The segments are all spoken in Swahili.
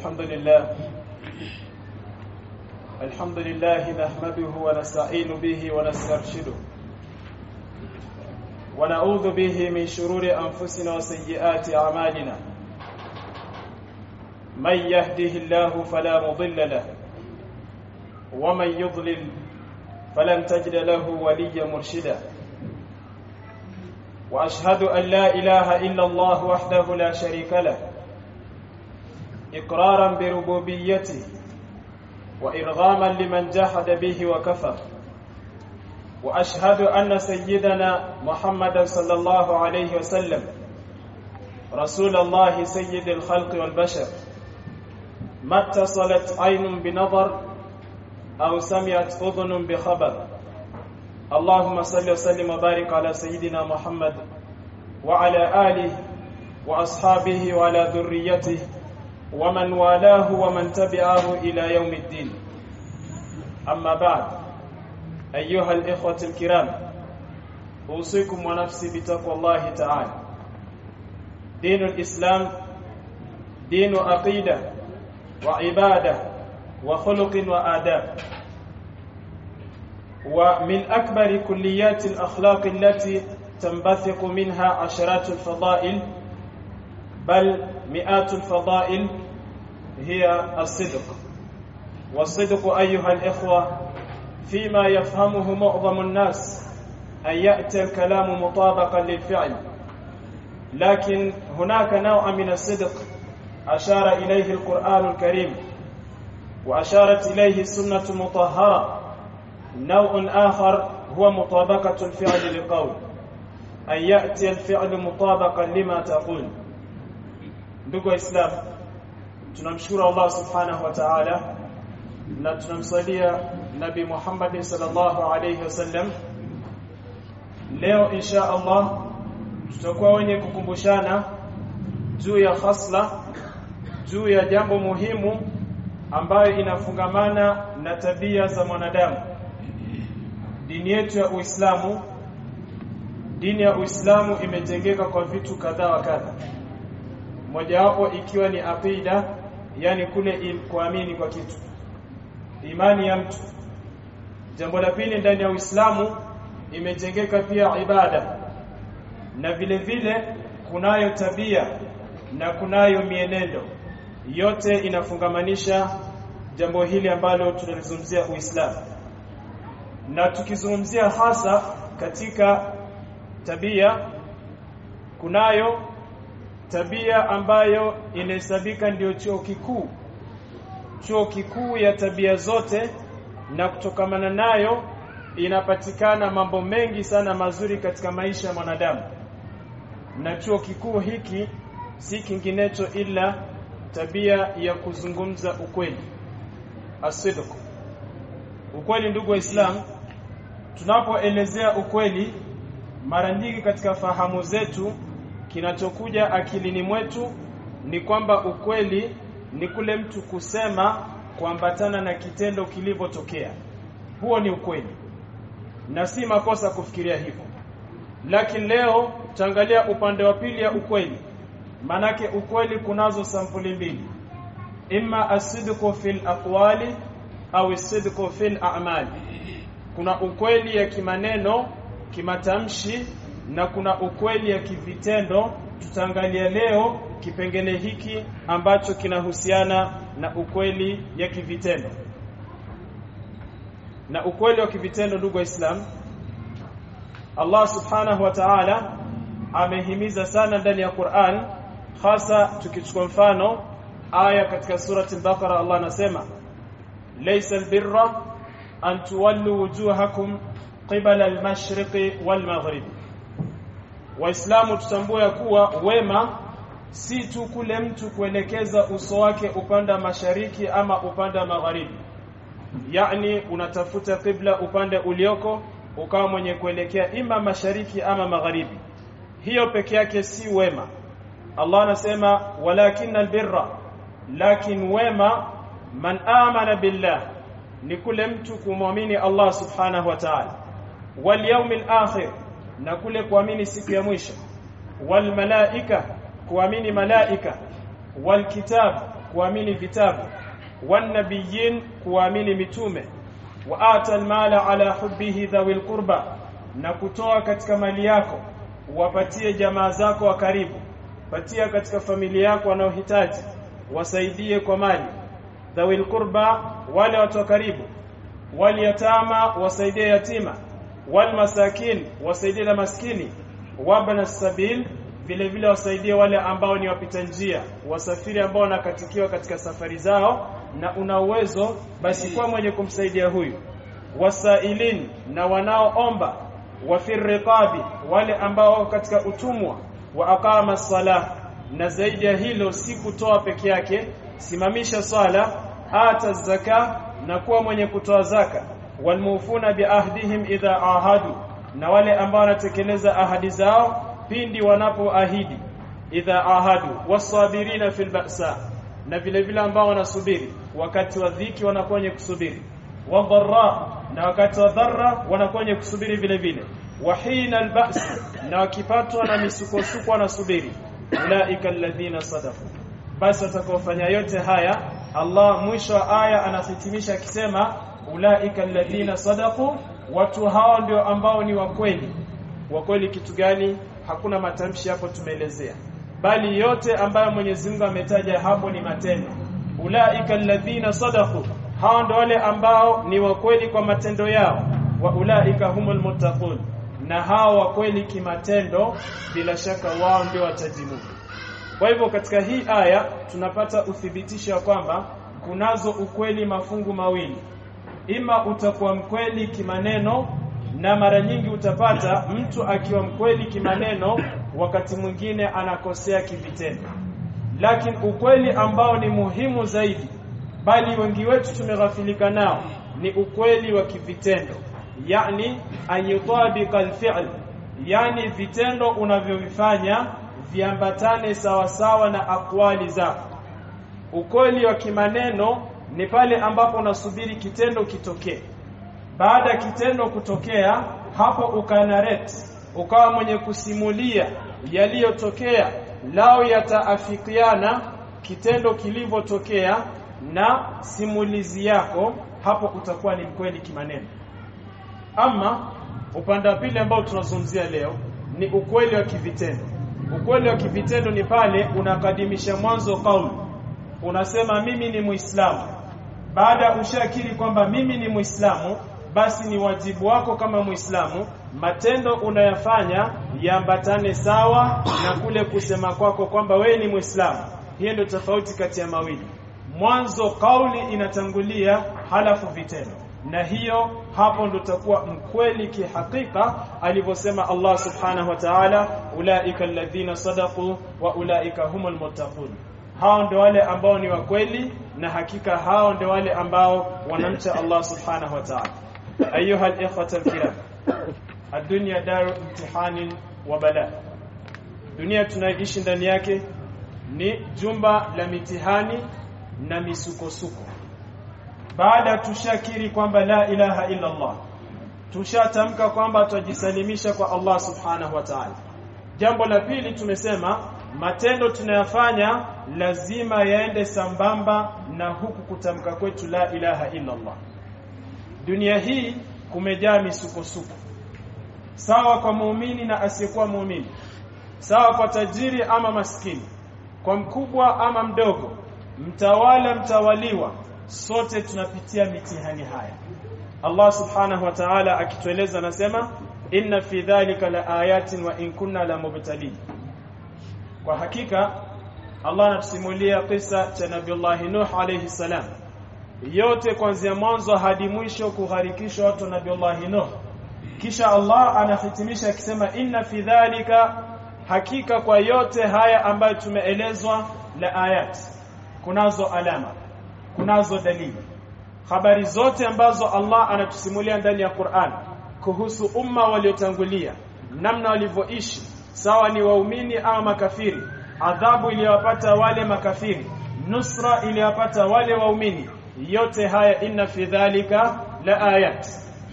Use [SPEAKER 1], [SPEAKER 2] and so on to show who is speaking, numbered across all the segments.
[SPEAKER 1] الحمد لله. الحمد لله نحمده ونستعين به ونسترشده. ونعوذ به من شرور أنفسنا وسيئات أعمالنا. من يهده الله فلا مضل له ومن يضلل فلن تجد له وليا مرشدا. وأشهد أن لا إله إلا الله وحده لا شريك له إقرارا بربوبيته وإرغاما لمن جحد به وكفر. وأشهد أن سيدنا محمدا صلى الله عليه وسلم رسول الله سيد الخلق والبشر. ما اتصلت عين بنظر أو سمعت أذن بخبر. اللهم صل وسلم وبارك على سيدنا محمد وعلى آله وأصحابه وعلى ذريته ومن والاه ومن تبعه إلى يوم الدين. أما بعد أيها الإخوة الكرام أوصيكم ونفسي بتقوى الله تعالى. دين الإسلام دين عقيدة وعبادة وخلق وآداب. ومن أكبر كليات الأخلاق التي تنبثق منها عشرات الفضائل بل مئات الفضائل هي الصدق. والصدق أيها الإخوة فيما يفهمه معظم الناس أن يأتي الكلام مطابقا للفعل. لكن هناك نوع من الصدق أشار إليه القرآن الكريم وأشارت إليه السنة المطهرة نوع آخر هو مطابقة الفعل لقول أن يأتي الفعل مطابقا لما تقول. Ndugu waislamu tunamshukuru Allah subhanahu wa ta'ala na tunamsalia nabi Muhammad sallallahu alayhi wasallam leo insha Allah tutakuwa wenye kukumbushana juu ya hasla juu ya jambo muhimu ambayo inafungamana na tabia za mwanadamu. Dini yetu ya Uislamu dini ya Uislamu imejengeka kwa vitu kadhaa wa kadha mojawapo ikiwa ni aqida yani kule kuamini kwa kitu. Imani ya mtu. Jambo la pili ndani ya Uislamu imejengeka pia ibada. Na vile vile kunayo tabia na kunayo mienendo. Yote inafungamanisha jambo hili ambalo tunalizungumzia Uislamu. Na tukizungumzia hasa katika tabia kunayo tabia ambayo inahesabika ndio chuo kikuu. Chuo kikuu ya tabia zote na kutokamana nayo inapatikana mambo mengi sana mazuri katika maisha ya mwanadamu. Na chuo kikuu hiki si kinginecho ila tabia ya kuzungumza ukweli. Asidq ukweli ndugu waislamu tunapoelezea ukweli mara nyingi katika fahamu zetu kinachokuja akilini mwetu ni kwamba ukweli ni kule mtu kusema kuambatana na kitendo kilivyotokea. Huo ni ukweli. Na si makosa kufikiria hivyo. Lakini leo tutaangalia upande wa pili ya ukweli. Manake ukweli kunazo sampuli mbili. Imma asidqu fil aqwali au asidqu fil a'mali. Kuna ukweli ya kimaneno kimatamshi na kuna ukweli ya kivitendo tutaangalia leo kipengele hiki ambacho kinahusiana na ukweli ya kivitendo. Na ukweli wa kivitendo ndugu wa Islam, Allah subhanahu wa ta'ala amehimiza sana ndani ya Qur'an hasa tukichukua mfano aya katika surati al-Baqara Allah anasema laysa albirra an tuwallu wujuhakum qibala al-mashriqi wal-maghrib Waislamu tutambue kuwa wema si tu kule mtu kuelekeza uso wake upande mashariki ama upande magharibi. Yaani unatafuta kibla upande ulioko ukawa mwenye kuelekea ima mashariki ama magharibi. Hiyo peke yake si wema. Allah anasema walakin albirra lakin wema man amana billah ni kule mtu kumwamini Allah subhanahu wa ta'ala. Wal yawmil akhir na kule kuamini siku ya mwisho. Wal malaika kuamini malaika. Wal kitab kuamini vitabu. Wan nabiyyin kuamini mitume. Wa ata almala ala hubbihi dhawil qurba na kutoa katika mali yako. Wapatie jamaa zako wa karibu. Patia katika familia yako wanaohitaji. Wasaidie kwa mali. Dhawil qurba wale watu wa karibu. Wal yatama wasaidie yatima wal masakin wasaidie na maskini wabna sabil vile vile wasaidie wale ambao ni wapita njia wasafiri ambao wanakatikiwa katika safari zao na una uwezo basi kwa mwenye kumsaidia huyu. Wasailin na wanaoomba wafirriqabi wale ambao katika utumwa wa aqama salah na zaidi ya hilo si kutoa peke yake simamisha swala ata zaka na kuwa mwenye kutoa zaka walmufuna biahdihim idha ahadu na wale ambao wanatekeleza ahadi zao pindi wanapoahidi idha ahadu wasabirina fil ba'sa na vile vile ambao wanasubiri wakati wa dhiki wanakuwa wenye kusubiri wadharra na wakati wa dharra wanakuwa wenye kusubiri vile vile wahina albas na wakipatwa na misukosuko wanasubiri ulaika alladhina sadafu basi watakaofanya yote haya Allah mwisho wa aya anahitimisha akisema ulaika alladhina sadaqu watu hao ndio ambao ni wakweli wakweli kitu gani? Hakuna matamshi hapo tumeelezea. Bali yote ambayo Mwenyezi Mungu ametaja hapo ni matendo. Ulaika alladhina sadaqu hao ndio wale ambao ni wakweli kwa matendo yao. Wa ulaika humul muttaqun na hao wakweli kimatendo bila shaka wao ndio watajimudu. Kwa hivyo katika hii aya tunapata uthibitisho wa kwamba kunazo ukweli mafungu mawili ima utakuwa mkweli kimaneno na mara nyingi utapata mtu akiwa mkweli kimaneno wakati mwingine anakosea kivitendo. Lakini ukweli ambao ni muhimu zaidi bali wengi wetu tumeghafilika nao ni ukweli wa kivitendo. Yani anyutabika alfi'l. Yani vitendo unavyovifanya viambatane sawasawa na akwali zako. Ukweli wa kimaneno ni pale ambapo unasubiri kitendo kitokee. Baada ya kitendo kutokea hapo ukanarete ukawa mwenye kusimulia yaliyotokea lao yataafikiana kitendo kilivyotokea na simulizi yako hapo utakuwa ni mkweli kimaneno. Ama upande wa pili ambao tunazungumzia leo ni ukweli wa kivitendo. Ukweli wa kivitendo ni pale unakadimisha mwanzo kauli. Unasema mimi ni muislamu baada ya ushakiri kwamba mimi ni muislamu basi ni wajibu wako kama muislamu matendo unayofanya yaambatane sawa na kule kusema kwako kwamba wewe ni muislamu. Hiyo ndio tofauti kati ya mawili. Mwanzo kauli inatangulia halafu vitendo. Na hiyo hapo ndo takuwa mkweli kihakika alivyosema Allah subhanahu wa ta'ala ulaika alladhina sadaqu wa ulaika humul muttaqun hao ndio wale ambao ni wakweli na hakika hao ndio wale ambao wanamcha Allah subhanahu wa ta'ala. Ayuha al-ikhwata al-kiram ad-dunya daru imtihanin wa bala. Dunia tunayoishi ndani yake ni jumba la mitihani na misukosuko. Baada tushakiri kwamba la ilaha illa Allah tushatamka kwamba tutajisalimisha kwa Allah subhanahu wa ta'ala. Jambo la pili tumesema matendo tunayofanya lazima yaende sambamba na huku kutamka kwetu la ilaha illa Allah dunia hii kumejaa misukosuko. Sawa kwa muumini na asiyekuwa muumini. Sawa kwa tajiri ama maskini. Kwa mkubwa ama mdogo. Mtawala mtawaliwa. Sote tunapitia mitihani haya. Allah subhanahu wa ta'ala akitueleza anasema inna fi dhalika la ayatin wa in kunna la mubtalin kwa hakika Allah anatusimulia kisa cha Nabiiullah Nuh alayhi salam. Yote kuanzia mwanzo hadi mwisho kuharikisha watu wa Nabiullah Nuh. Kisha Allah anahitimisha akisema inna fi dhalika hakika kwa yote haya ambayo tumeelezwa la ayat. Kunazo alama kunazo dalili. Habari zote ambazo Allah anatusimulia ndani ya Qur'an kuhusu umma waliotangulia namna walivyoishi sawa ni waumini au makafiri. Adhabu iliyowapata wale makafiri nusra iliyowapata wale waumini yote haya inna fi dhalika la ayat.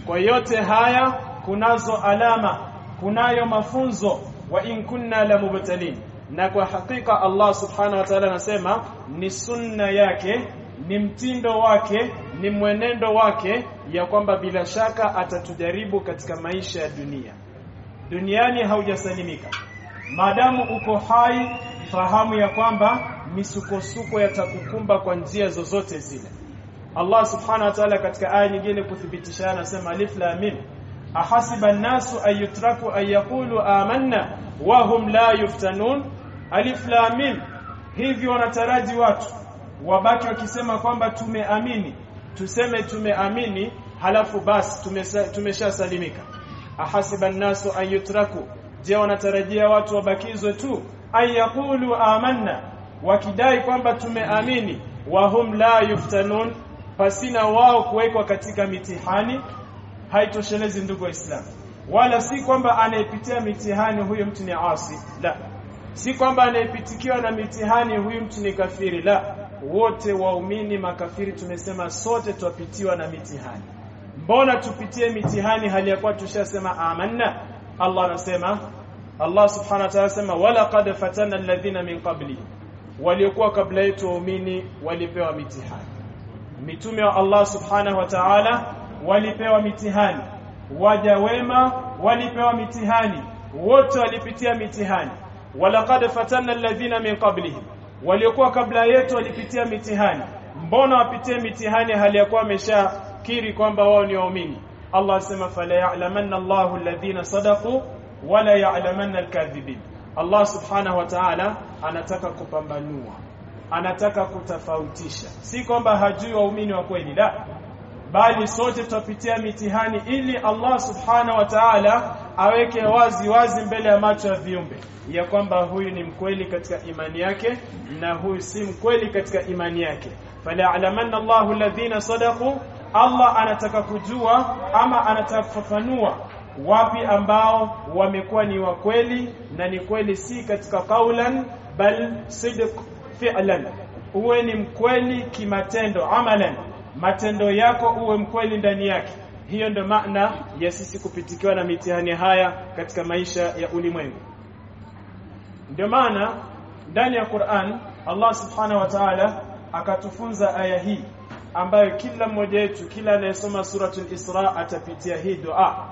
[SPEAKER 1] Kwa yote haya kunazo alama kunayo mafunzo wa in kunna la mubtalin. Na kwa hakika Allah subhanahu wa ta'ala anasema ni sunna yake ni mtindo wake ni mwenendo wake ya kwamba bila shaka atatujaribu katika maisha ya dunia duniani haujasalimika. Maadamu uko hai fahamu ya kwamba misukosuko yatakukumba kwa njia zozote zile. Allah subhanahu wa ta'ala katika aya nyingine kuthibitisha anasema alif lam mim. Ahasiba an-nasu ayutraku yutraku ay amanna wa hum la yuftanun. Alif lam mim. Hivi wanataraji watu wabaki wakisema kwamba tumeamini. Tuseme tumeamini halafu basi tumeshasalimika ahasiba nnasu ay yutraku. Je wanatarajia watu wabakizwe tu? An yaqulu amanna wakidai kwamba tumeamini. Wahum la yuftanun pasina wao kuwekwa katika mitihani. Haitoshelezi ndugu wa Islam. Wala si kwamba anayepitia mitihani huyo mtu ni asi la. Si kwamba anayepitikiwa na mitihani huyu mtu ni kafiri la. Wote waumini makafiri tumesema sote twapitiwa na mitihani mbona tupitie mitihani hali ya kuwa tushasema amanna? Allah anasema Allah subhanahu wa ta'ala anasema wala qad fatana alladhina min qabli. Waliokuwa kabla yetu waumini walipewa mitihani. Mitume wa Allah subhanahu wa ta'ala walipewa mitihani. Waja wema walipewa mitihani. Wote walipitia mitihani. Walaqad fatana alladhina min qablihim. Waliokuwa kabla yetu walipitia mitihani. Mbona wapitie mitihani hali ya kuwa wameshakiri kwamba wao ni waumini. Allah asema fala ya'lamanna Allahu alladhina sadaqu wala ya'lamanna alkadhibin. Allah subhanahu wa ta'ala anataka kupambanua anataka kutofautisha. Si kwamba hajui waumini wa kweli la. Bali sote tutapitia mitihani ili Allah subhanahu wa ta'ala aweke wazi wazi mbele ya macho ya viumbe ya kwamba huyu ni mkweli katika imani yake na huyu si mkweli katika imani yake. Fala ya'lamanna Allahu alladhina sadaqu Allah anataka kujua ama anataka kufafanua wapi ambao wamekuwa ni wa kweli na ni kweli si katika kaulan bal sidq fi'lan. Uwe ni mkweli kimatendo amalan. Matendo yako uwe mkweli ndani yake. Hiyo ndio maana ya sisi kupitikiwa na mitihani haya katika maisha ya ulimwengu. Ndio maana ndani ya Qur'an Allah subhanahu wa ta'ala akatufunza aya hii ambayo kila mmoja wetu kila anayesoma suratul Isra atapitia hii dua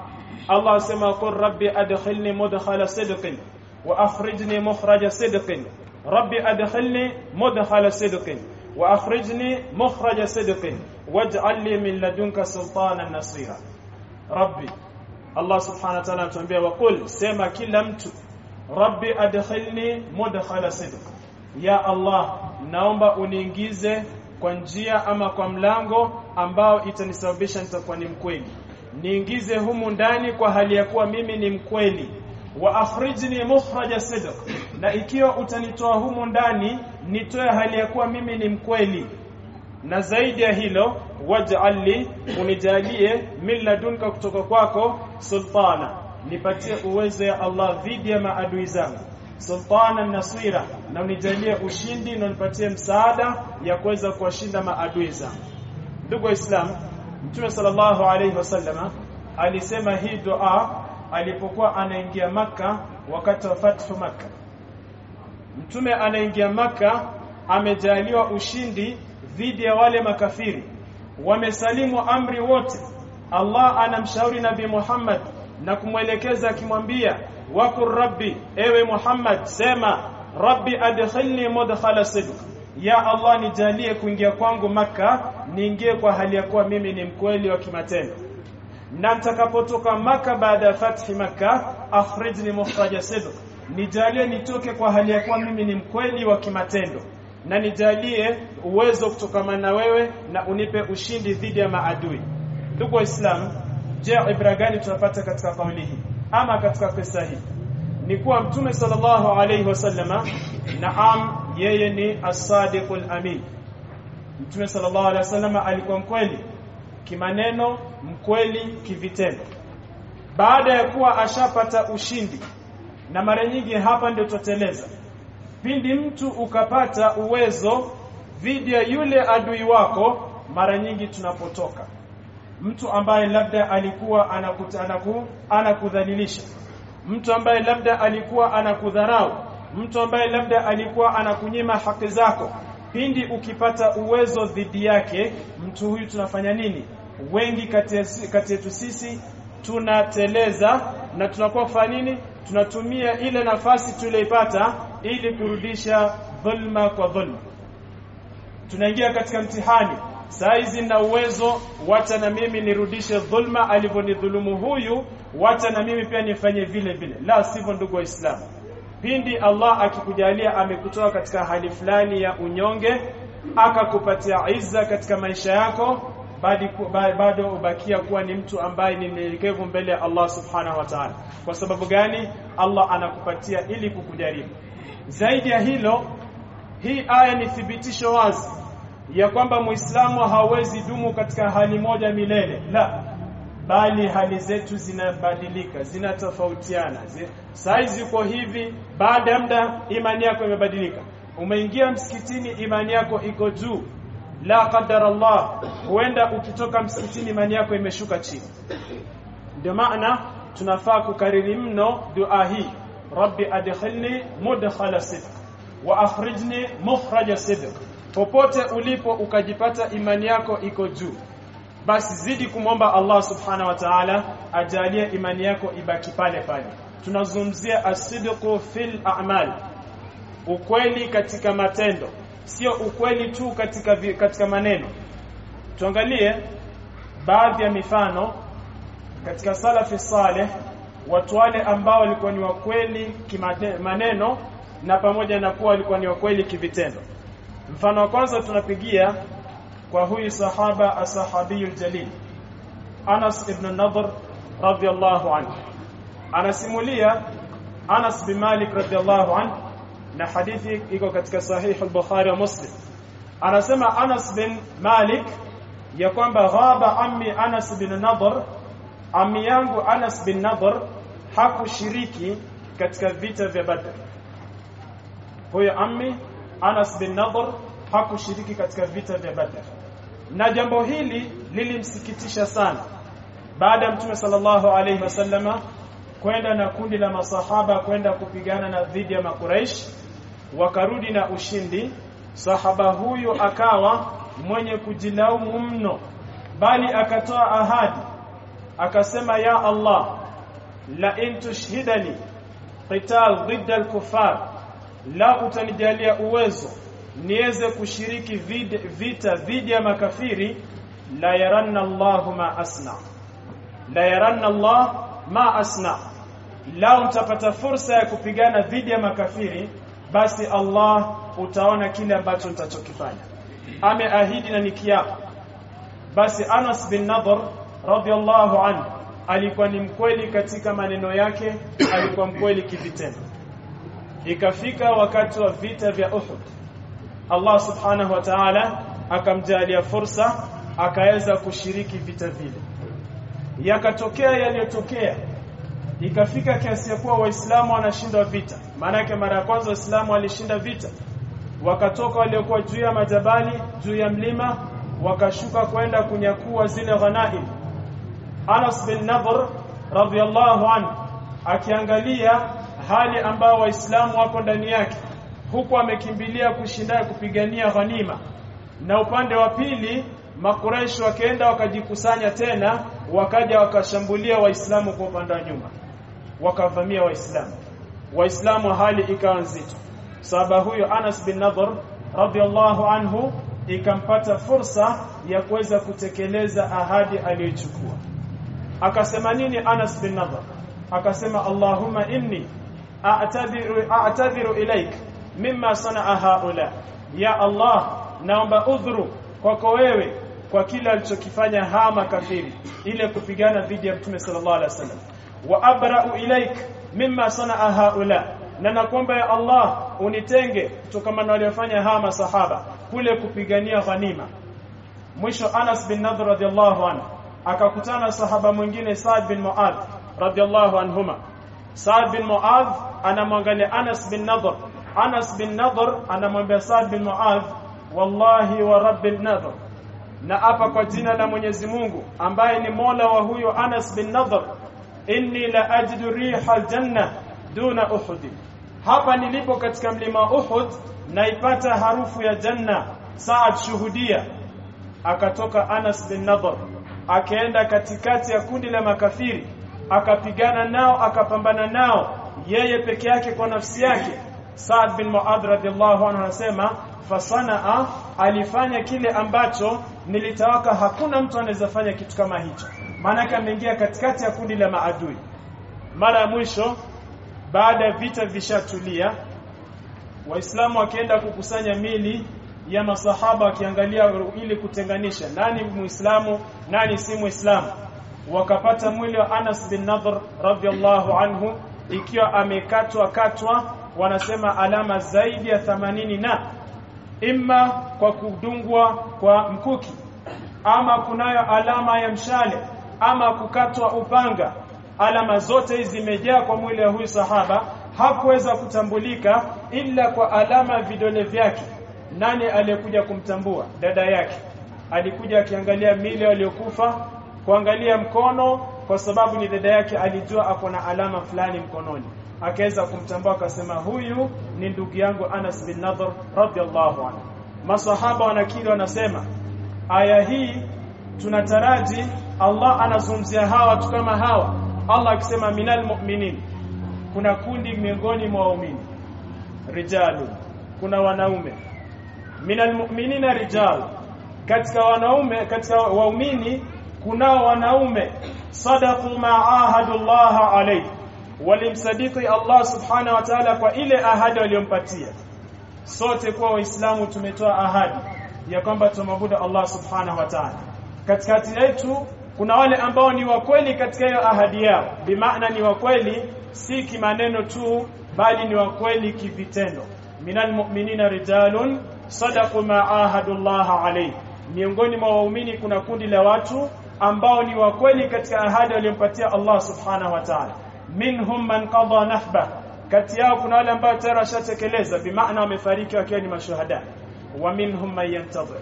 [SPEAKER 1] Allah asema qur rabbi adkhilni mudkhala sidqin wa akhrijni mukhraja sidqin rabbi adkhilni mudkhala sidqin wa akhrijni mukhraja sidqin waj'al li min ladunka sultanan nasira rabbi Allah subhanahu wa ta'ala anatuambia waqul sema kila mtu rabbi adkhilni mudkhala sidq ya Allah naomba uniingize kwa njia ama kwa mlango ambao itanisababisha nitakuwa ni mkweli. Niingize humu ndani kwa hali ya kuwa mimi ni mkweli. Wa akhrijni mukhraja sidq. Na ikiwa utanitoa humu ndani nitoe hali ya kuwa mimi ni mkweli. Na zaidi ya hilo waj'alli unijalie min ladunka kutoka kwako sultana. Nipatie uwezo ya Allah dhidi ya maadui zangu sultana nasira na unijalie ushindi na unipatie msaada ya kuweza kuwashinda maadui zangu. Ndugu waislamu mtume sallallahu alayhi wasallama alisema hii dua alipokuwa anaingia maka wakati wa fathu maka mtume anaingia maka amejaliwa ushindi dhidi ya wale makafiri. Wamesalimu amri wote. Allah anamshauri Nabii Muhammad na kumwelekeza akimwambia wakur rabbi ewe Muhammad sema rabbi adkhilni mudkhala sidq. Ya Allah nijalie kuingia kwangu maka niingie kwa hali ya kuwa mimi ni mkweli wa kimatendo. Na nitakapotoka maka baada ya fathi maka akhrijni mukhraja sidq. Nijalie nitoke kwa hali ya kuwa mimi ni mkweli wa kimatendo. Na nijalie uwezo kutokamana na wewe na unipe ushindi dhidi ya maadui. Ndugu waislamu je ibra gani tunapata katika kauli hii ama katika pesa hii. Ni kuwa mtume sallallahu alayhi wasallama naam yeye ni as-sadiqul amin. Mtume sallallahu alayhi wasallama alikuwa mkweli kimaneno mkweli kivitendo. Baada ya kuwa ashapata ushindi na mara nyingi hapa ndio tuteleza pindi mtu ukapata uwezo dhidi yule adui wako mara nyingi tunapotoka mtu ambaye labda alikuwa anakudhalilisha. Mtu ambaye labda alikuwa anakudharau. Mtu ambaye labda alikuwa anakunyima haki zako. Pindi ukipata uwezo dhidi yake mtu huyu tunafanya nini? Wengi kati yetu sisi tunateleza na tunakuwa kufanya nini? Tunatumia ile nafasi tulioipata ili kurudisha dhulma kwa dhulma. Tunaingia katika mtihani saizi na uwezo wacha na mimi nirudishe dhulma alivyonidhulumu huyu wacha na mimi pia nifanye vile vile. La sivyo ndugu waislamu. Pindi Allah akikujalia amekutoa katika hali fulani ya unyonge akakupatia izza katika maisha yako bado ubakia kuwa ni mtu ambaye ni mnyenyekevu mbele ya Allah subhanahu wa ta'ala. Kwa sababu gani? Allah anakupatia ili kukujaribu zaidi ya hilo hii aya ni thibitisho wazi ya kwamba muislamu hawezi dumu katika hali moja milele. La bali hali zetu zinabadilika zinatofautiana. Saizi uko hivi baada ya muda imani yako imebadilika. Umeingia msikitini imani yako iko juu. La qadar Allah huenda ukitoka msikitini imani yako imeshuka chini. Ndio maana tunafaa kukariri mno dua hii. Rabbi adkhilni mudkhala sidq wa akhrijni mukhraja sidq popote ulipo ukajipata imani yako iko juu basi zidi kumwomba Allah subhanahu wa ta'ala ajalie imani yako ibaki pale pale. Tunazungumzia asidqu fil a'mal ukweli katika matendo sio ukweli tu katika katika maneno. Tuangalie baadhi ya mifano katika salafi saleh watu wale ambao walikuwa ni wakweli kimaneno na pamoja na kuwa walikuwa ni wakweli kivitendo mfano wa kwanza tunapigia kwa huyu sahaba asahabiyul jalil Anas ibn Nadhr radhiyallahu anhu. Anasimulia Anas bin Malik radhiyallahu anhu na hadithi iko katika sahih al-Bukhari wa Muslim. Anasema Anas bin Malik ya kwamba ghaba ammi Anas bin Nadhr ammi yangu Anas bin Nadhr hakushiriki katika vita vya Badr. Huyo ammi Anas bin Nadhr hakushiriki katika vita vya Badr. Na jambo hili lilimsikitisha sana. Baada ya Mtume sallallahu alaihi wasallama kwenda na kundi la masahaba kwenda kupigana na dhidi ya makuraish wakarudi na ushindi sahaba huyu akawa mwenye kujilaumu mno bali akatoa ahadi. Akasema ya Allah la in tushhidani qital dhidda al-kuffar la utanijalia uwezo niweze kushiriki vita dhidi ya makafiri la yaranna Allahu ma asna. La yaranna Allah ma asna. La utapata fursa ya kupigana dhidi ya makafiri basi Allah utaona kile ambacho nitachokifanya. Ameahidi na nikiapo basi Anas bin Nadhr radiyallahu anhu alikuwa ni mkweli katika maneno yake alikuwa mkweli kivitendo ikafika wakati wa vita vya Uhud Allah subhanahu wa ta'ala akamjalia fursa akaweza kushiriki vita vile. Yakatokea yaliyotokea. Ikafika kiasi ya kuwa waislamu wanashinda vita. Maana yake mara ya kwanza waislamu walishinda vita. Wakatoka waliokuwa juu ya majabali juu ya mlima wakashuka kwenda kunyakua zile ghanaim. Anas bin Nadhr radhiyallahu anhu akiangalia hali ambao waislamu wako ndani yake huku amekimbilia kushinda kupigania ghanima. Na upande wa pili makureshi wakaenda wakajikusanya tena wakaja wakashambulia waislamu kwa upande wa nyuma wakavamia waislamu. Waislamu hali ikawa nzito. Sahaba huyo Anas bin Nadhr radhiallahu anhu ikampata fursa ya kuweza kutekeleza ahadi aliyochukua akasema nini Anas bin Nadhr? Akasema Allahumma inni a'tadhiru a'tadhiru ilaik mimma sanaa haula ya Allah naomba udhuru kwako wewe kwa kile alichokifanya hawa makafiri ile kupigana dhidi ya Mtume sallallahu alaihi wasallam wa abra'u ilaik mimma sanaa haula na nakuomba ya Allah unitenge kutokana na waliofanya hawa masahaba kule kupigania ghanima mwisho Anas bin Nadhr radhiallahu anhu akakutana sahaba mwingine Saad bin Muadh radhiallahu anhuma Saad bin Muadh anamwangalia Anas bin Nadhr. Anas bin Nadhr anamwambia Saad bin Muadh wallahi wa rabbil nadhr. Na hapa kwa jina la Mwenyezi Mungu ambaye ni Mola wa huyo Anas bin Nadhr inni la ajidu riha aljanna duna Uhud. Hapa nilipo katika mlima Uhud naipata harufu ya janna. Saad shuhudia. Akatoka Anas bin Nadhr akaenda katikati ya kundi la makafiri akapigana nao akapambana nao yeye peke yake kwa nafsi yake. Saad bin Muadh radhiallahu anhu anasema fasanaa alifanya kile ambacho nilitawaka hakuna mtu anaweza fanya kitu kama hicho. Maana ameingia katikati ya kundi la maadui. Mara ya mwisho baada ya vita vishatulia waislamu wakienda kukusanya mili ya masahaba wakiangalia ili kutenganisha nani muislamu nani si muislamu wakapata mwili wa Anas bin Nadhr radhiallahu anhu ikiwa amekatwa katwa wanasema alama zaidi ya 80 na imma kwa kudungwa kwa mkuki ama kunayo alama ya mshale ama kukatwa upanga. Alama zote hizi zimejaa kwa mwili wa huyu sahaba hakuweza kutambulika ila kwa alama vidole vyake. Nani aliyekuja kumtambua? Dada yake. Alikuja akiangalia mili waliokufa kuangalia mkono kwa sababu ni dada yake alijua ako na alama fulani mkononi. Akaweza kumtambua akasema huyu ni ndugu yangu Anas bin Nadhr radhiallahu anhu. Masahaba wanakiri wanasema aya hii tunataraji Allah anazungumzia hawa watu kama hawa. Allah akisema minal mu'minin. Kuna kundi miongoni mwa waumini. Rijalu. Kuna wanaume. Minal mu'minina rijal. Katika wanaume katika waumini kunao wanaume sadaqu ma ahadu Allah alayhi. Walimsadiki Allah subhanahu wa ta'ala kwa ile ahadi aliyompatia. Sote kwa waislamu tumetoa ahadi ya kwamba tumabudu Allah subhanahu wa ta'ala. Katikati yetu kuna wale ambao ni wakweli katika hiyo ahadi yao. Bimaana ni wakweli si kimaneno tu bali ni wakweli kivitendo. Minal mu'minina rijalun sadaqu ma ahadu Allah alayhi. Miongoni mwa waumini kuna kundi la watu ambao ni wa kweli katika ahadi waliyompatia Allah subhanahu wa ta'ala. Minhum man qada nahba. Kati yao kuna wale ambao tayari washatekeleza bimaana wamefariki wakiwa ni mashuhada. Wa minhum man yantazir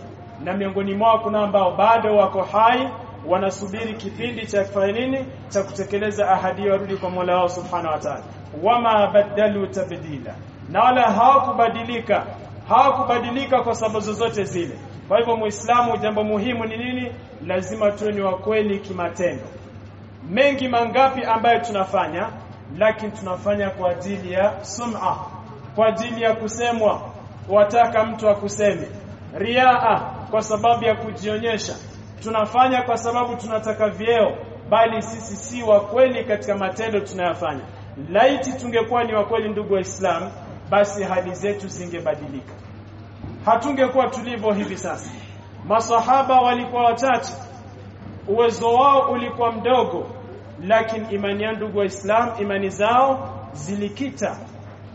[SPEAKER 1] na miongoni mwao kuna ambao bado wako hai wanasubiri kipindi cha kufanya nini? Cha kutekeleza ahadi warudi kwa Mola wao subhanahu wa ta'ala. Wama badalu tabdila. Na wala hawakubadilika. Hawakubadilika kwa sababu zozote zile kwa hivyo muislamu jambo muhimu ni nini? Lazima tuwe ni wa kweli kimatendo. Mengi mangapi ambayo tunafanya lakini tunafanya kwa ajili ya sum'a kwa ajili ya kusemwa wataka mtu akuseme. Riaa kwa sababu ya kujionyesha. Tunafanya kwa sababu tunataka vyeo bali sisi si wa kweli katika matendo tunayofanya. Laiti tungekuwa ni wa kweli ndugu waislamu basi hali zetu zingebadilika hatungekuwa tulivyo hivi sasa. Masahaba walikuwa wachache. Uwezo wao ulikuwa mdogo lakini imani ya ndugu wa Islam imani zao zilikita.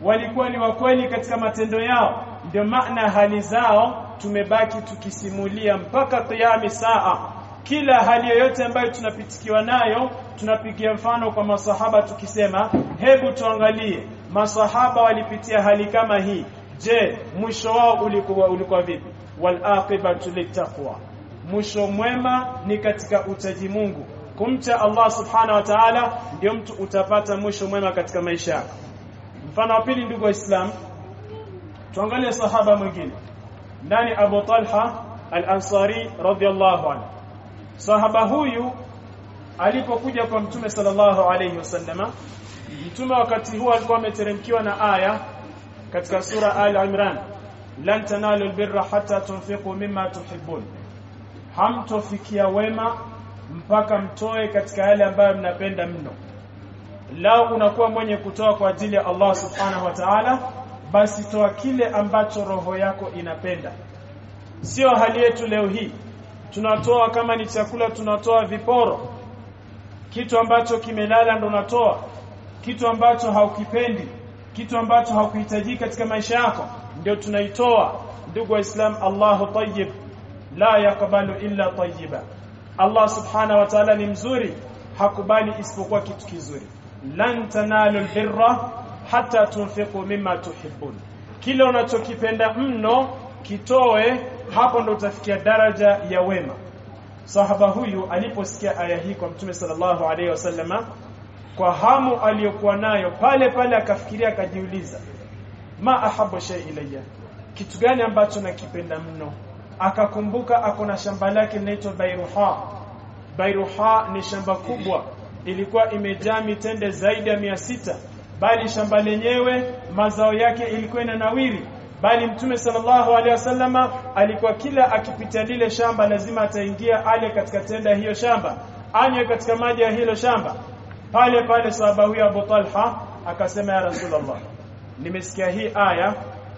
[SPEAKER 1] Walikuwa ni wakweli katika matendo yao. Ndio maana hali zao tumebaki tukisimulia mpaka qiyami saa. Kila hali yoyote ambayo tunapitikiwa nayo tunapigia mfano kwa masahaba tukisema hebu tuangalie masahaba walipitia hali kama hii je mwisho wao ulikuwa ulikuwa vipi? Wal aqibatu littaqwa mwisho mwema ni katika utaji Mungu. Kumcha Allah subhana wa ta'ala ndio mtu utapata mwisho mwema katika maisha yako. Mfano wa pili ndugu wa waislamu tuangalie sahaba mwingine. Nani? Abu Talha al-Ansari radhiyallahu anhu. Sahaba huyu alipokuja kwa mtume sallallahu alayhi wasallama mtume wakati huo alikuwa ameteremkiwa na aya katika sura al-Imran lan tanalu albirra hatta tunfiqu mimma tuhibbun. Hamtofikia wema mpaka mtoe katika yale ambayo mnapenda mno. Lao unakuwa mwenye kutoa kwa ajili ya Allah subhanahu wa ta'ala basi toa kile ambacho roho yako inapenda. Sio hali yetu leo hii. Tunatoa kama ni chakula tunatoa viporo. Kitu ambacho kimelala ndo unatoa kitu ambacho haukipendi kitu ambacho hakuhitaji katika maisha yako ndio tunaitoa. Ndugu waislam Allahu tayyib la yakbalu illa tayyiba. Allah subhanahu wa ta'ala ni mzuri hakubali isipokuwa kitu kizuri. Lan tanalu albirra hatta tunfiqu mimma tuhibbun. Kile unachokipenda mno kitoe hapo ndo utafikia daraja ya wema. Sahaba huyu aliposikia aya hii kwa mtume sallallahu alaihi wasallama kwa hamu aliyokuwa nayo pale pale akafikiria akajiuliza ma ahabu shay ilayya? Kitu gani ambacho nakipenda mno? Akakumbuka ako na shamba lake linaitwa Bairuha Bairuha ni shamba kubwa. Ilikuwa imejaa mitende zaidi ya mia sita. Bali shamba lenyewe mazao yake ilikuwa inanawiri. Bali mtume sallallahu alaihi wasallama alikuwa kila akipitia lile shamba lazima ataingia ale katika tenda hiyo shamba anywe katika maji ya hilo shamba pale pale sahaba huyo Abu Talha akasema ya Rasulullah nimesikia hii aya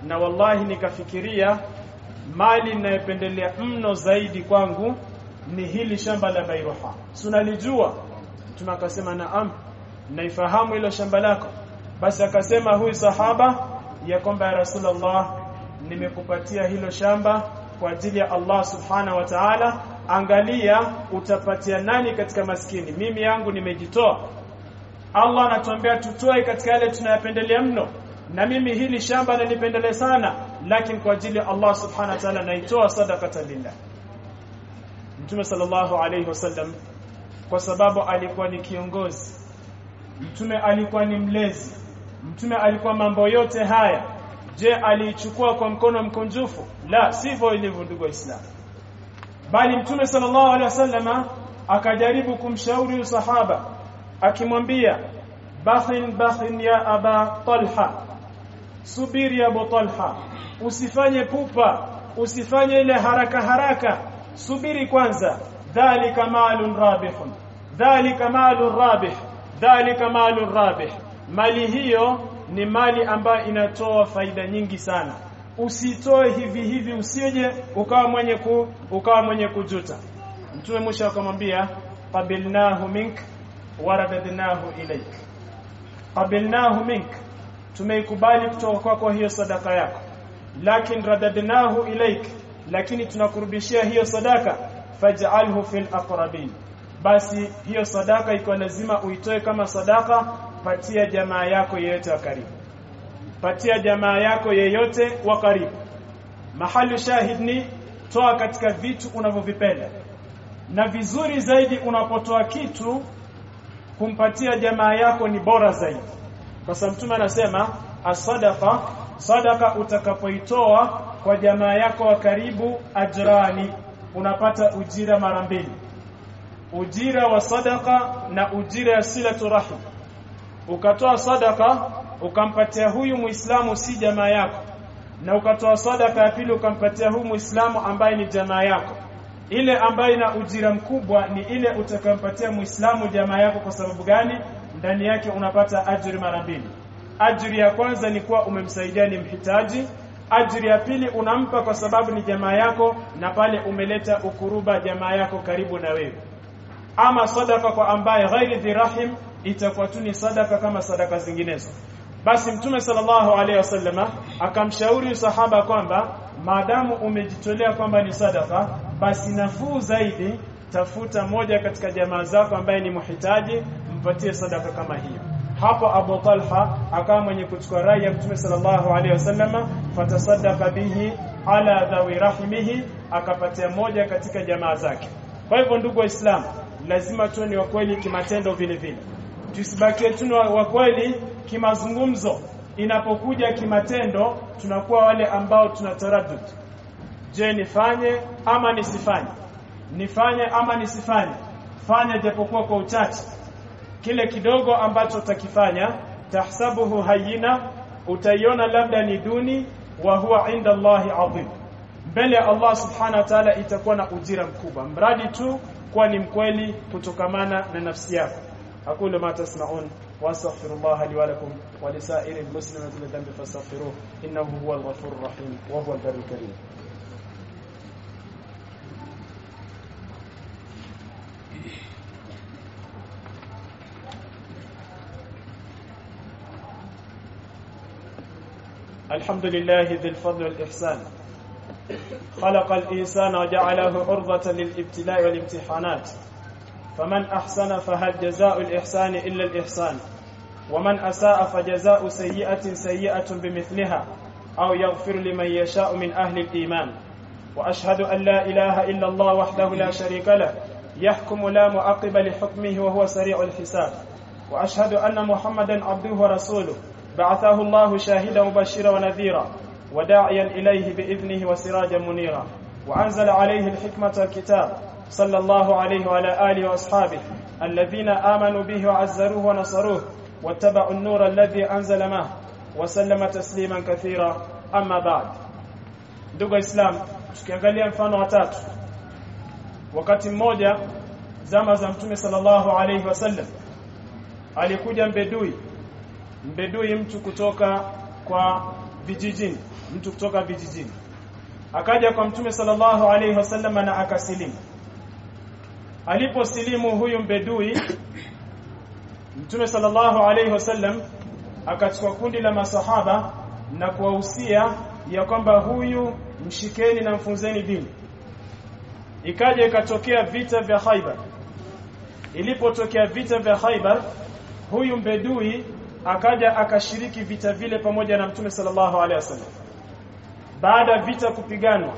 [SPEAKER 1] na wallahi nikafikiria mali ninayopendelea mno zaidi kwangu ni hili shamba la Bairuha sunalijua tunakasema naam naifahamu hilo shamba lako. Basi akasema huyu sahaba ya kwamba ya Rasulullah nimekupatia hilo shamba kwa ajili ya Allah subhana wa ta'ala angalia utapatia nani katika maskini. Mimi yangu nimejitoa Allah anatuambia tutoe katika yale tunayapendelea mno. Na mimi hili shamba nalipendelea sana lakini kwa ajili ya Allah subhanahu wa ta'ala naitoa sadaqatan lillah. Mtume sallallahu alayhi wasallam kwa sababu alikuwa ni kiongozi Mtume alikuwa ni mlezi Mtume alikuwa mambo yote haya. Je aliichukua kwa mkono mkunjufu? La sivyo ilivyo ndugu waislamu. Bali Mtume sallallahu alayhi wasallam akajaribu kumshauri sahaba akimwambia bahin bahin ya aba talha. Subiri ya abu talha. Usifanye pupa. Usifanye ile haraka haraka. Subiri kwanza. Dhalika malun rabihun. Dhalika malun rabih. Dhalika malun rabih. Mali hiyo ni mali ambayo inatoa faida nyingi sana. Usitoe hivi hivi usije ukawa mwenye ku, ukawa mwenye kujuta. Mtume mwisho akamwambia qabilnahu mink waradadnahu ilaik qabilnahu mink. Tumeikubali kutoka kwako hiyo sadaka yako. Lakin radadnahu ilaik lakini tunakurudishia hiyo sadaka faj'alhu fil aqrabin. Basi hiyo sadaka iko lazima uitoe kama sadaka patia jamaa yako yeyote wa karibu. Patia jamaa yako yeyote wa karibu. Mahali shahid ni toa katika vitu unavyovipenda. Na vizuri zaidi unapotoa kitu kumpatia jamaa yako ni bora zaidi. Kwa sababu mtume anasema asadaqa sadaka utakapoitoa kwa jamaa yako wa karibu ajrani unapata ujira mara mbili. Ujira wa sadaka na ujira ya silatu rahim ukatoa sadaka ukampatia huyu muislamu si jamaa yako. Na ukatoa sadaka ya pili ukampatia huyu muislamu ambaye ni jamaa yako ile ambayo ina ujira mkubwa ni ile utakampatia muislamu jamaa yako kwa sababu gani? Ndani yake unapata ajiri mara mbili. Ajri ya kwanza ni kuwa umemsaidia ni mhitaji. Ajiri ya pili unampa kwa sababu ni jamaa yako na pale umeleta ukuruba jamaa yako karibu na wewe. Ama sadaka kwa ambaye ghairi dhirahim itakuwa tu ni sadaka kama sadaka zinginezo. Basi mtume sallallahu alaihi wasallama akamshauri sahaba kwamba maadamu umejitolea kwamba ni sadaka basi nafuu zaidi tafuta moja katika jamaa zako ambaye ni muhitaji mpatie sadaka kama hiyo. Hapo Abu Talha akawa mwenye kuchukua rai ya Mtume sallallahu alaihi wasallama fatasaddaqa bihi ala dhawi rahimihi akapatia moja katika jamaa zake. Kwa hivyo ndugu wa waislamu lazima tuwe ni wakweli kimatendo vile vile. Tusibakie tu wakweli kimazungumzo. Inapokuja kimatendo tunakuwa wale ambao tunataraddud je nifanye ama nisifanye? Nifanye ama nisifanye? Fanya japokuwa kwa uchache. Kile kidogo ambacho utakifanya tahsabuhu hayina utaiona labda ni duni wa huwa inda Allahi adhim. Mbele ya Allah subhana wa ta'ala itakuwa na ujira mkubwa. Mradi tu kuwa ni mkweli kutokamana na nafsi yako. Akulu ma tasma'un واستغفر الله لي ولكم ولسائر المسلمين li sa'iril muslimina min dhanbi fastaghfiruhu innahu huwal ghafurur الحمد لله ذي الفضل والإحسان. خلق الإنسان وجعله عرضة للإبتلاء والامتحانات. فمن أحسن فهل جزاء الإحسان إلا الإحسان. ومن أساء فجزاء سيئة سيئة بمثلها أو يغفر لمن يشاء من أهل الإيمان. وأشهد أن لا إله إلا الله وحده لا شريك له يحكم لا معقب لحكمه وهو سريع الحساب. وأشهد أن محمدا عبده ورسوله. بعثه الله شاهدا مبشرا ونذيرا وداعيا إليه بإذنه وسراجا منيرا. وأنزل عليه الحكمة الكتاب صلى الله عليه وعلى آله وأصحابه الذين آمنوا به وعزروه ونصروه واتبعوا النور الذي أنزل معه وسلم تسليما كثيرا. أما بعد ndugu islam tukiangalia mfano wa tatu. Wakati mmoja zama za mtume sallallahu alaihi wasallam alikuja mbedui. Mbedui mtu kutoka kwa vijijini mtu kutoka vijijini. Akaja kwa mtume sallallahu alaihi wasallam na akasilimu. Aliposilimu huyu mbedui mtume sallallahu alaihi wasallam akachukua kundi la masahaba na kuwahusia ya kwamba huyu mshikeni na mfunzeni dini. Ikaja ikatokea vita vya Khaibar ilipotokea vita vya Khaibar huyu mbedui akaja akashiriki vita vile pamoja na mtume sallallahu alaihi wasallam. Baada vita kupiganwa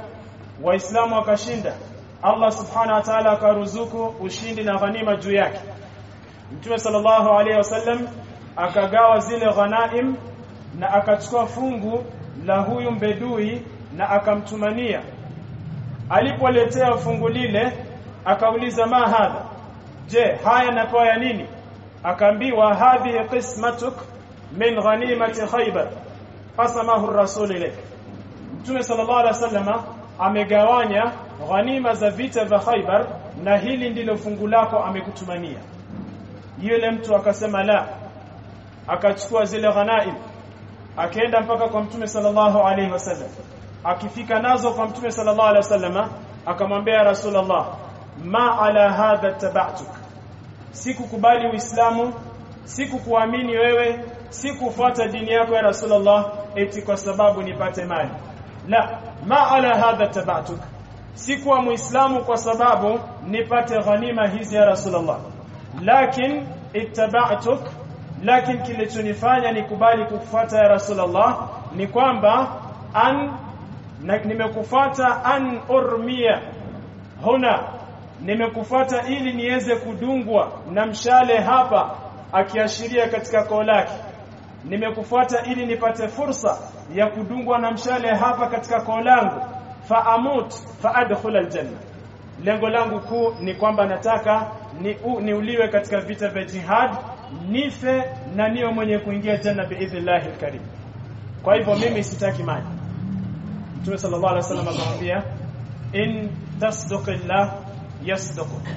[SPEAKER 1] waislamu wakashinda. Allah subhanahu wa ta'ala akaruzuku ushindi na ghanima juu yake. Mtume sallallahu alaihi wasallam akagawa zile ghanaim na akachukua fungu la huyu mbedui na akamtumania. Alipoletea fungu lile akauliza ma hadha? Je haya napewa ya nini akaambiwa hadhihi qismatuk min ghanimati khaybar qasamahu ar-rasul ilayk Mtume sallallahu alaihi wasallam amegawanya ghanima za vita vya Khaybar na hili ndilo fungu lako amekutumania yule mtu akasema la akachukua zile ghanaim akaenda mpaka kwa Mtume sallallahu alaihi wasallam akifika nazo kwa Mtume sallallahu alaihi wasallam akamwambia Rasulullah ma ala hadha taba'tuk sikukubali uislamu sikukuamini wewe sikufuata dini yako ya rasulullah eti kwa sababu nipate mali. La ma ala hadha taba'tuk? Sikuwa muislamu kwa sababu nipate ghanima hizi ya rasulullah. Lakin ittaba'tuk lakin kilichonifanya nikubali kufuata ya rasulullah ni kwamba an nimekufuata an urmia huna nimekufuata ili niweze kudungwa na mshale hapa akiashiria katika koo lake. Nimekufuata ili nipate fursa ya kudungwa na mshale hapa katika koo langu. Fa amut fa adkhul aljanna. Lengo langu kuu ni kwamba nataka ni u, niuliwe katika vita vya jihad nife na niwe mwenye kuingia janna biidhnillahi alkarim. Kwa hivyo mimi sitaki maji Mtume sallallahu alaihi wasallam akamwambia in tasduqillah yasduquk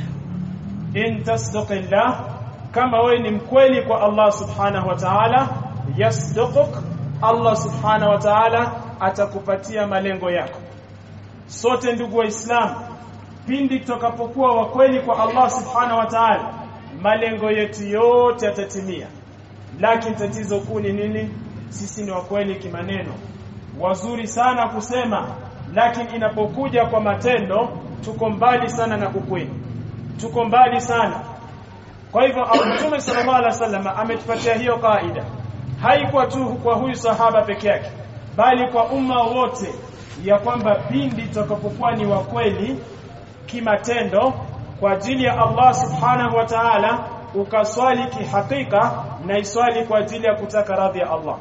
[SPEAKER 1] in tasduqillah kama wewe ni mkweli kwa Allah subhanahu wa ta'ala yasduquk Allah subhanahu wa ta'ala atakupatia malengo yako. Sote ndugu waislamu pindi tutakapokuwa wakweli kwa Allah subhanahu wa ta'ala malengo yetu yote yatatimia. Lakini tatizo kuu ni nini? Sisi ni wakweli kimaneno. Wazuri sana kusema lakini inapokuja kwa matendo tuko mbali sana na ukweli tuko mbali sana. Kwa hivyo Mtume sallallahu alaihi wasallam ametupatia hiyo kaida. Haikuwa tu kwa huyu sahaba peke yake bali kwa umma wote ya kwamba pindi tutakapokuwa ni wa kweli kimatendo kwa ajili ya Allah subhanahu wa ta'ala ukaswali kihakika na iswali kwa ajili ya kutaka radhi ya Allah.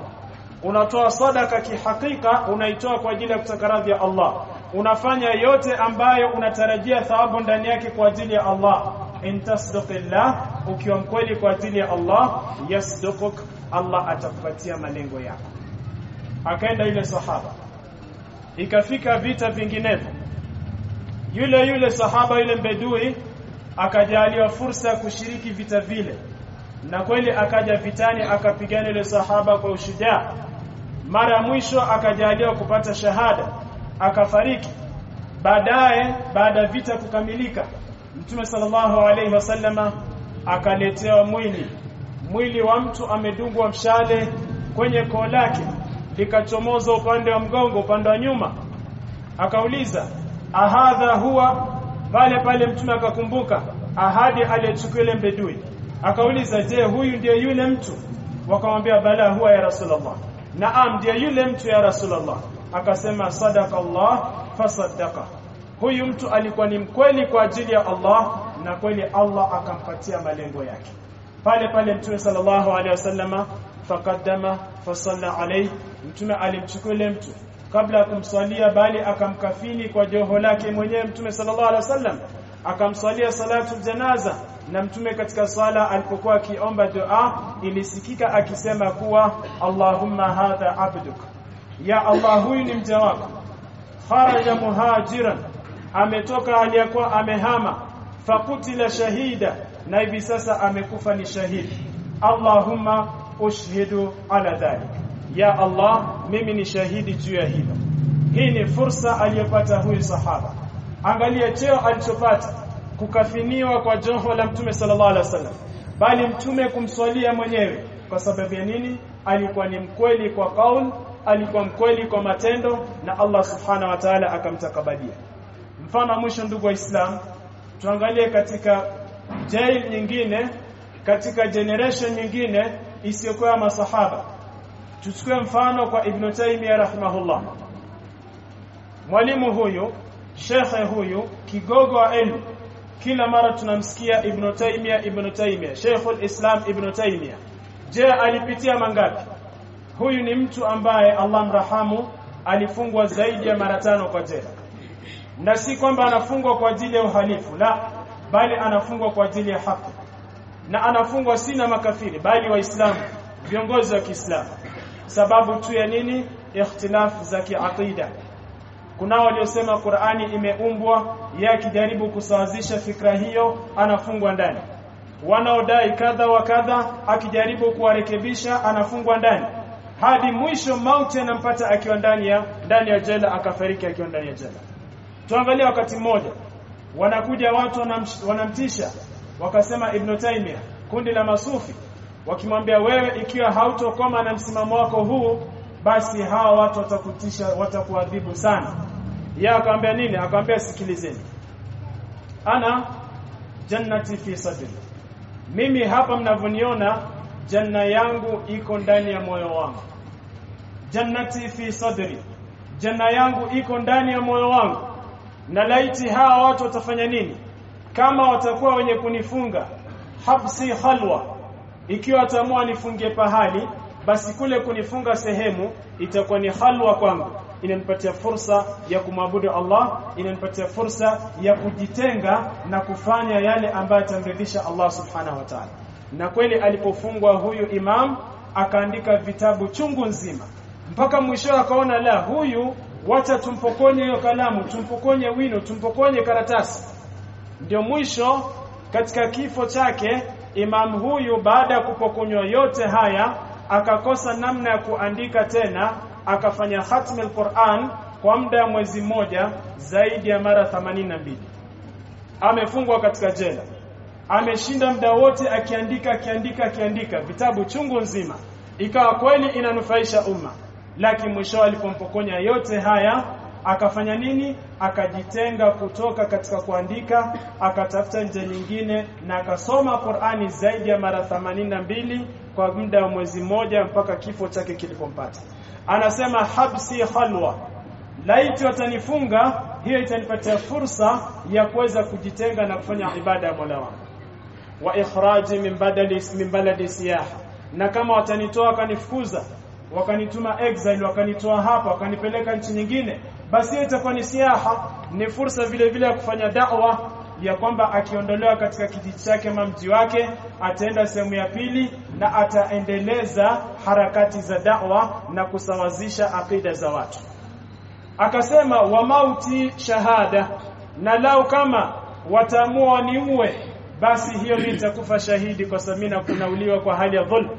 [SPEAKER 1] Unatoa sadaka kihakika unaitoa kwa ajili ya kutaka radhi ya Allah unafanya yote ambayo unatarajia thawabu ndani yake kwa ajili ya Allah. In tasdiqillah ukiwa mkweli kwa ajili ya Allah yasdukuk Allah atakupatia malengo yako. Akaenda yule sahaba. Ikafika vita vinginevyo. Yule yule sahaba yule mbedui akajaliwa fursa ya kushiriki vita vile. Na kweli akaja vitani akapigana yule sahaba kwa ushujaa. Mara mwisho akajaliwa kupata shahada akafariki. Baadaye baada vita kukamilika mtume sallallahu alaihi wasallama akaletewa mwili. Mwili wa mtu amedungwa mshale kwenye koo lake likachomoza upande wa mgongo upande wa nyuma. Akauliza ahadha huwa? Pale pale mtume akakumbuka ahadi aliyechukua ile mbedui. Akauliza je huyu ndiye yule mtu? Wakamwambia bala huwa ya rasulullah. Naam ndiye yule mtu ya rasulullah akasema sadaka Allah fasaddaqa. Huyu mtu alikuwa ni mkweli kwa ajili ya Allah na kweli Allah akampatia malengo yake. Pale pale mtume sallallahu alaihi wasallama faqaddama fasalla alayhi. Mtume alimchukua ile mtu kabla ya kumswalia bali akamkafini kwa joho lake mwenyewe mtume sallallahu alaihi wasallam. Akamswalia salatu janaza na mtume katika sala alipokuwa akiomba dua ilisikika akisema kuwa Allahumma hadha abduk ya Allah huyu ni mja wako. Kharaja muhajiran. Ametoka aliyakuwa amehama. Fakutila shahida. Na hivi sasa amekufa ni shahidi Allahumma ushhidu ala dhalik. Ya Allah mimi ni shahidi juu ya hilo. Hii ni fursa aliyopata huyu sahaba. Angalia cheo alichopata. Kukafiniwa kwa joho la mtume sallallahu alaihi wasallam. Bali mtume kumswalia mwenyewe. Kwa sababu ya nini? Alikuwa ni mkweli kwa kaul alikuwa mkweli kwa matendo na Allah subhana wa ta'ala akamtakabalia. Mfano mwisho ndugu wa Islam tuangalie katika jail nyingine katika generation nyingine isiyokuwa ya masahaba. Tuchukue mfano kwa Ibn Taymiyyah rahimahullah. Mwalimu huyu shekhe huyu kigogo wa elimu kila mara tunamsikia Ibn Taymiyyah Ibn Taymiyyah Sheikhul Islam Ibn Taymiyyah je alipitia mangapi huyu ni mtu ambaye Allah mrahamu alifungwa zaidi ya mara tano kwa jela. Na si kwamba anafungwa kwa ajili ya uhalifu la bali anafungwa kwa ajili ya haki. Na anafungwa si na makafiri bali waislamu viongozi wa Kiislamu. Sababu tu ya nini? Ikhtilafu za kiaqida. Kuna waliosema Qur'ani imeumbwa yakijaribu kusawazisha fikra hiyo anafungwa ndani. Wanaodai kadha wa kadha akijaribu kuwarekebisha anafungwa ndani hadi mwisho mauti anampata akiwa ndani ya ndani ya jela akafariki akiwa ndani ya jela. Tuangalie wakati mmoja wanakuja watu wanamtisha wakasema Ibn Taymiyyah kundi la masufi wakimwambia wewe ikiwa hautokoma na msimamo wako huu basi hawa watu watakutisha watakuadhibu sana. Yeye akamwambia nini? Akamwambia sikilizeni. Ana jannati fi sadri. Mimi hapa mnavyoniona janna yangu iko ndani ya moyo wangu. Jannati fi sadri janna yangu iko ndani ya moyo wangu. Na laiti hawa watu watafanya nini? Kama watakuwa wenye kunifunga habsi halwa. Ikiwa wataamua nifungie pahali basi kule kunifunga sehemu itakuwa ni halwa kwangu. Inanipatia fursa ya kumwabudu Allah inanipatia fursa ya kujitenga na kufanya yale ambayo yatamridhisha Allah subhanahu wa ta'ala na kweli alipofungwa huyu imam akaandika vitabu chungu nzima. Mpaka mwisho akaona la huyu wacha tumpokonye hiyo kalamu tumpokonye wino tumpokonye karatasi. Ndio mwisho katika kifo chake imam huyu baada ya kupokonywa yote haya akakosa namna ya kuandika tena akafanya khatm al-Qur'an kwa muda wa mwezi mmoja zaidi ya mara 82 amefungwa katika jela ameshinda muda wote akiandika akiandika akiandika vitabu chungu nzima. Ikawa kweli inanufaisha umma. Lakini mwisho alipompokonya yote haya akafanya nini? Akajitenga kutoka katika kuandika akatafuta njia nyingine na akasoma Qur'ani zaidi ya mara 82 kwa muda wa mwezi mmoja mpaka kifo chake kilipompata. Anasema habsi halwa. Laiti watanifunga hiyo itanipatia fursa ya kuweza kujitenga na kufanya ibada ya Mola wangu wa ikhraji min badali min baladi siyaha na kama watanitoa wakanifukuza wakanituma exile wakanitoa hapa wakanipeleka nchi nyingine basi itakuwa ni siaha ni fursa vile vile ya kufanya da'wa ya kwamba akiondolewa katika kijiji chake ama mji wake ataenda sehemu ya pili na ataendeleza harakati za da'wa na kusawazisha akida za watu. Akasema wa mauti shahada. Na lau kama wataamua niue basi hiyo nitakufa shahidi kwa mimi kunauliwa kwa hali ya dhulm.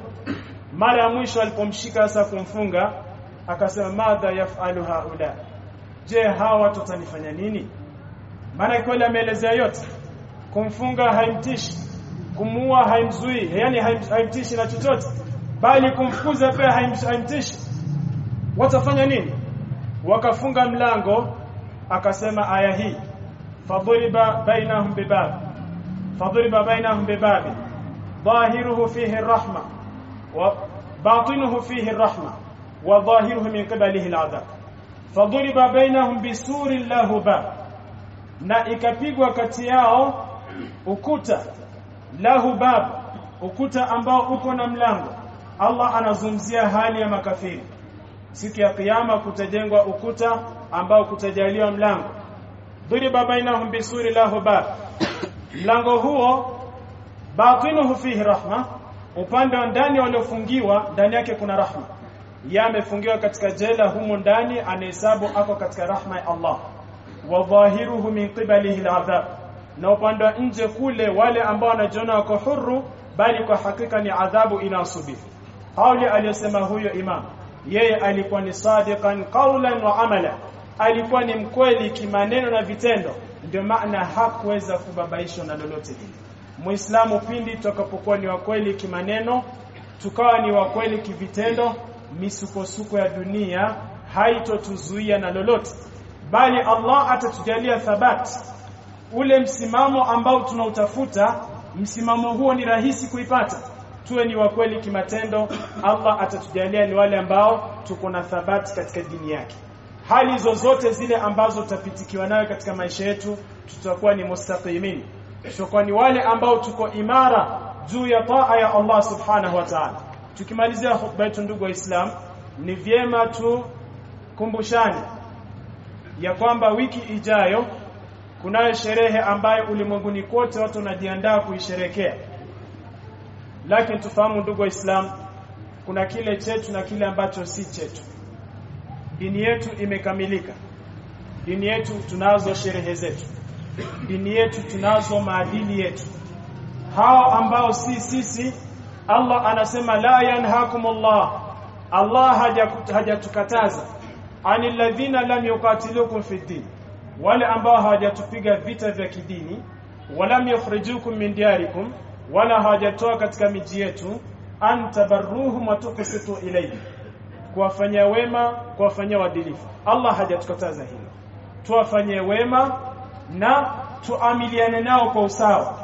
[SPEAKER 1] Mara ya mwisho alipomshika sasa kumfunga akasema madha yafalu haula? Je hawa watu watanifanya nini? Maana kweli ameelezea yote. Kumfunga haimtishi kumuua haimzui yani haimtishi na chochote. Bali kumfukuza pia haimtishi. Watafanya nini? Wakafunga mlango akasema aya hii fadhuriba bainahum bibab فضرب بينهم بباب ظاهره فيه الرحمة وباطنه فيه الرحمة وظاهره من قبله العذاب. فضرب بينهم بسور الله باب. نائكبيك وكتياو أكوتا له باب أكوتا أنباء أكونا ملانه Allah anazumzia hali ya makafiri. Siku ya kiyama kutajengwa ukuta كوتا kutajaliwa mlango. ضرب بينهم inahumbisuri lahu باب mlango huo batinuhu fihi rahma. Upande wa ndani waliofungiwa ndani yake kuna rahma. Yamefungiwa katika jela humo ndani anahesabu ako katika rahma ya Allah. Wa dhahiruhu min qibalihi al'adhab. Na upande wa nje kule wale ambao wanajiona wako huru bali kwa hakika ni adhabu inasubiri kauli aliyosema huyo imam yeye alikuwa ni sadiqan qawlan wa amala. Alikuwa ni mkweli kimaneno na vitendo ndio maana hakuweza kubabaishwa na lolote hili. Muislamu pindi tutakapokuwa ni wakweli kimaneno tukawa ni wakweli kivitendo misukosuko ya dunia haitotuzuia na lolote. Bali Allah atatujalia thabati ule msimamo ambao tunautafuta msimamo huo ni rahisi kuipata. Tuwe ni wakweli kimatendo Allah atatujalia ni wale ambao tuko na thabati katika dini yake hali zozote zile ambazo tutapitikiwa nayo katika maisha yetu tutakuwa ni mustaqimin. Tutakuwa ni wale ambao tuko imara juu ya taa ya Allah subhanahu wa ta'ala. Tukimalizia hotuba yetu ndugu wa Islam ni vyema tu kumbushani ya kwamba wiki ijayo kunayo sherehe ambayo ulimwenguni kote watu wanajiandaa kuisherekea. Lakini tufahamu ndugu wa Islam kuna kile chetu na kile ambacho si chetu dini yetu imekamilika. Dini yetu tunazo sherehe zetu. Dini yetu tunazo maadili yetu. Hao ambao si sisi Allah anasema la yanhakumullah. Allah hajatukataza. Anil ladhina lam yuqatilukum fi din. Wale ambao hawajatupiga vita vya kidini walam yukhrijukum min diyarikum wala hawajatoa katika miji yetu antabarruhum wa tuqsitu kuwafanyia wema kuwafanyia uadilifu Allah hajatukataza hilo tuwafanyie wema na tuamiliane nao kwa usawa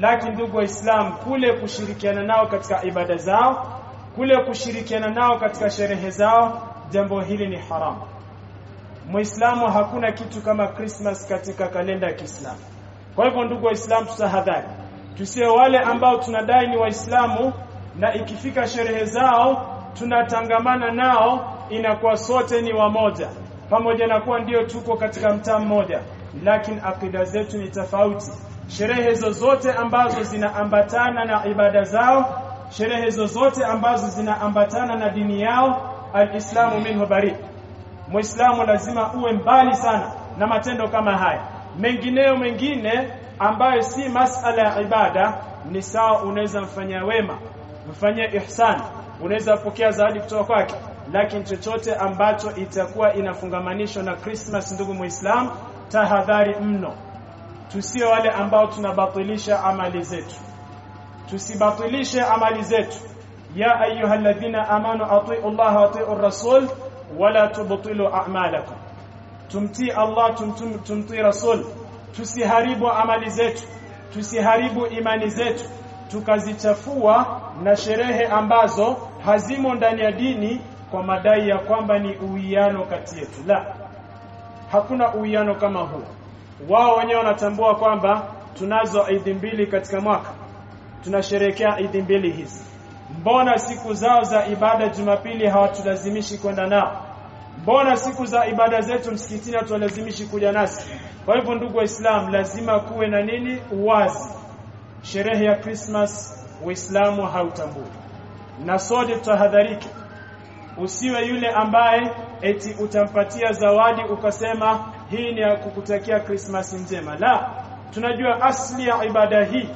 [SPEAKER 1] lakini ndugu waislamu kule kushirikiana nao katika ibada zao kule kushirikiana nao katika sherehe zao jambo hili ni haramu Muislamu hakuna kitu kama Christmas katika kalenda ya Kiislamu. Kwa hivyo ndugu waislamu tusahadhari. Tusiwe wale ambao tunadai ni waislamu na ikifika sherehe zao tunatangamana nao inakuwa sote ni wamoja. Pamoja na kuwa ndio tuko katika mtaa mmoja, lakini akida zetu ni tofauti. Sherehe zozote ambazo zinaambatana na ibada zao, sherehe zozote ambazo zinaambatana na dini yao, alislamu minhu bari. Muislamu lazima uwe mbali sana na matendo kama haya. mengineo mengine ambayo si masala ya ibada ni sawa, unaweza mfanyia wema, mfanyia ihsan, unaweza kupokea zawadi kutoka kwake, lakini chochote ambacho itakuwa inafungamanishwa na Christmas, ndugu Muislam tahadhari mno. tusiwe wale ambao tunabatilisha amali zetu. Tusibatilishe amali zetu. Ya ayyuhalladhina amanu atii'u Allah wa atii'ur rasul wala tubtilu a'malakum. Tumtii Allah tumtii tumti rasul. Tusiharibu amali zetu. Tusiharibu imani zetu. Tukazichafua na sherehe ambazo hazimo ndani ya dini kwa madai ya kwamba ni uwiano kati yetu. La hakuna uwiano kama huo. wao wenyewe wanatambua kwamba tunazo idi mbili katika mwaka. Tunasherehekea idi mbili hizi. Mbona siku zao za ibada Jumapili hawatulazimishi kwenda nao? Mbona siku za ibada zetu msikitini hatuwalazimishi kuja nasi? Kwa hivyo ndugu waislamu lazima kuwe na nini? Uwazi. Sherehe ya Christmas uislamu hautambui na sote tutahadhariki usiwe yule ambaye eti utampatia zawadi ukasema hii ni ya kukutakia Christmas njema. La tunajua asli ya ibada hii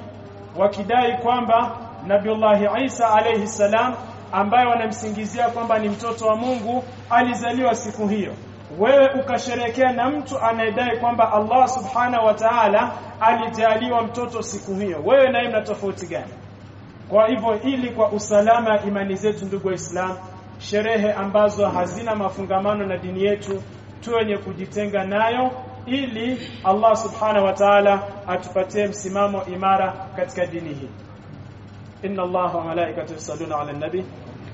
[SPEAKER 1] wakidai kwamba Nabiullahi Isa alayhi salam ambaye wanamsingizia kwamba ni mtoto wa Mungu alizaliwa siku hiyo. Wewe ukasherekea na mtu anayedai kwamba Allah subhanahu wa ta'ala alijaliwa mtoto siku hiyo. Wewe naye mna tofauti gani kwa hivyo ili kwa usalama imani zetu ndugu waislamu sherehe ambazo hazina mafungamano na dini yetu tuwe wenye kujitenga nayo ili Allah subhanahu wa ta'ala atupatie msimamo imara katika dini hii. Inna Allah wa malaikatahu yusalluna 'alan nabi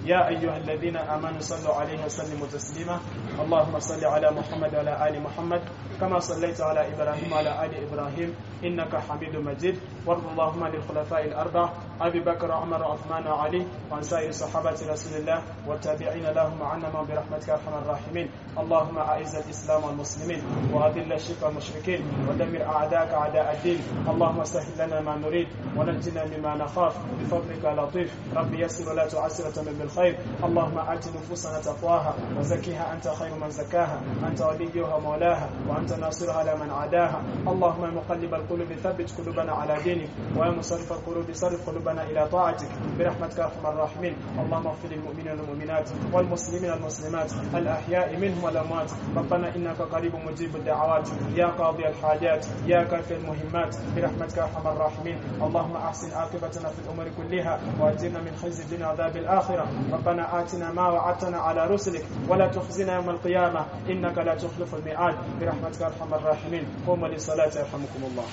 [SPEAKER 1] يا أيها الذين آمنوا صلوا عليه وسلموا تسليما. اللهم صل على محمد وعلى آل محمد كما صليت على إبراهيم وعلى آل إبراهيم إنك حميد مجيد. وارض اللهم للخلفاء الأربع أبي بكر وعمر وعثمان وعلي وعن سائر صحابة رسول الله والتابعين لهم عنا برحمتك أرحم الراحمين. اللهم أعز الإسلام والمسلمين وأذل الشرك والمشركين ودمر أعداءك أعداء الدين. اللهم سهل لنا ما نريد ونجنا مما نخاف. بفضلك لطيف. رب يسر ولا تعسر وتمم بالخير اللهم آت نفوسنا تقواها وزكها أنت خير من زكاها أنت وليها مولاها وأنت ناصرها على من عاداها. اللهم مقلب القلوب ثبت قلوبنا على دينك ويا مصرف القلوب صرف قلوبنا إلى طاعتك. برحمتك أرحم الراحمين. اللهم اغفر للمؤمنين والمؤمنات والمسلمين والمسلمات الأحياء منهم والأموات. ربنا إنك قريب مجيب الدعوات. يا قاضي الحاجات يا كافي المهمات. برحمتك أرحم الراحمين. اللهم أحسن عاقبتنا في الأمور كلها وأجرنا من خزي الدنيا وعذاب الآخرة. ربنا آتنا ما وعدتنا على رسلك ولا تخزنا يوم القيامة. إنك لا تخلف الميعاد. برحمتك أرحم الراحمين. قوموا للصلاة يرحمكم الله.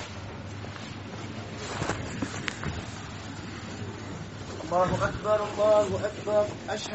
[SPEAKER 2] الله أكبر الله أكبر. أشهد